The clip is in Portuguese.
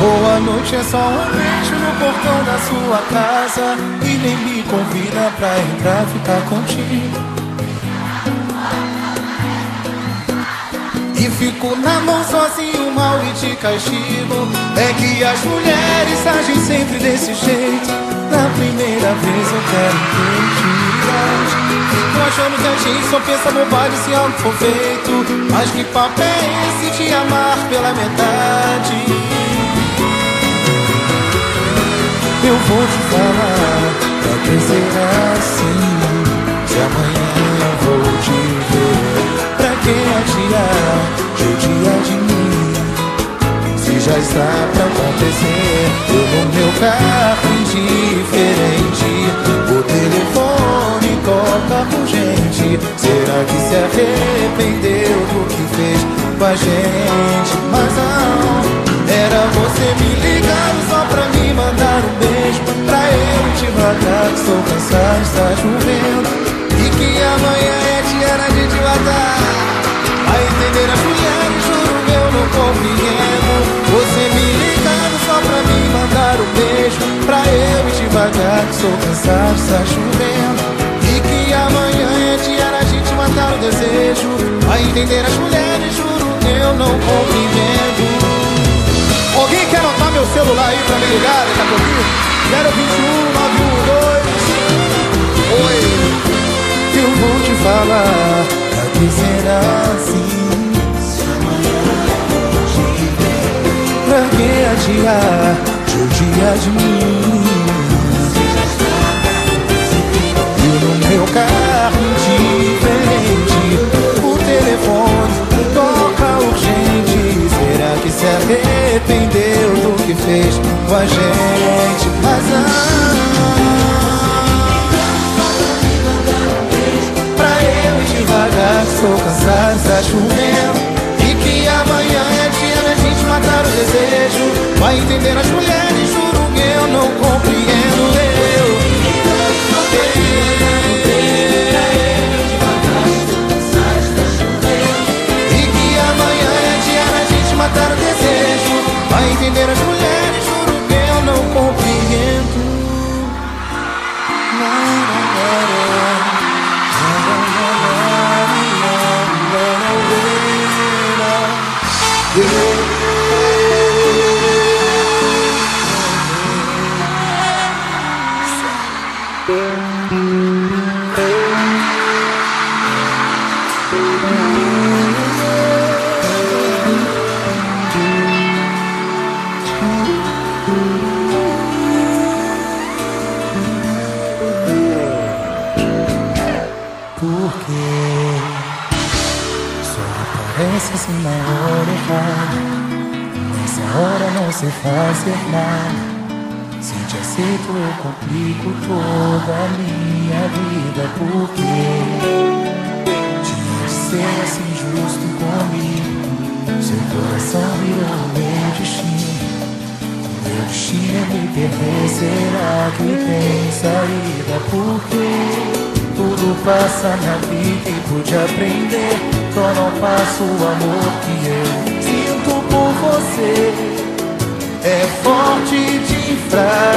Boa noite é só um beijo no portão da sua casa E nem me convida pra entrar ficar contigo. E fico na mão sozinho, mal e de castigo. É que as mulheres agem sempre desse jeito. Na primeira vez eu quero mentiras Fico que a gente só pensa bobagem se algo for feito. Mas que papo é esse de amar pela metade? Eu vou te falar Pra será assim? Se amanhã eu vou te ver Pra que adiar Judia de mim? Se já está pra acontecer Eu no meu carro indiferente que se arrependeu do que fez com a gente? Mas não Era você me ligando só pra me mandar um beijo devagar que estou cansado, está chovendo E que amanhã é dia de te matar. A entender as mulheres, juro eu não compreendo Você me ligando só pra me mandar um beijo Pra eu ir devagar que estou cansado, está chovendo entender as mulheres, juro eu não compreendo Alguém quer anotar meu celular aí pra me ligar daqui a pouquinho? 021 912 Oi. Eu vou te falar Pra que será assim? Se amanhã te ver Pra que adiar De dia de mim cansado, Porque assim na hora errada Nessa hora não se fazer nada Se te aceito eu complico toda a minha vida Porque tinha ser assim justo comigo. Seu coração virou meu destino. Meu destino é me perder Será que tem saída? Porque tudo passa na vida e pude aprender. Só não faço o amor que eu sinto por você. É forte de enfraquecer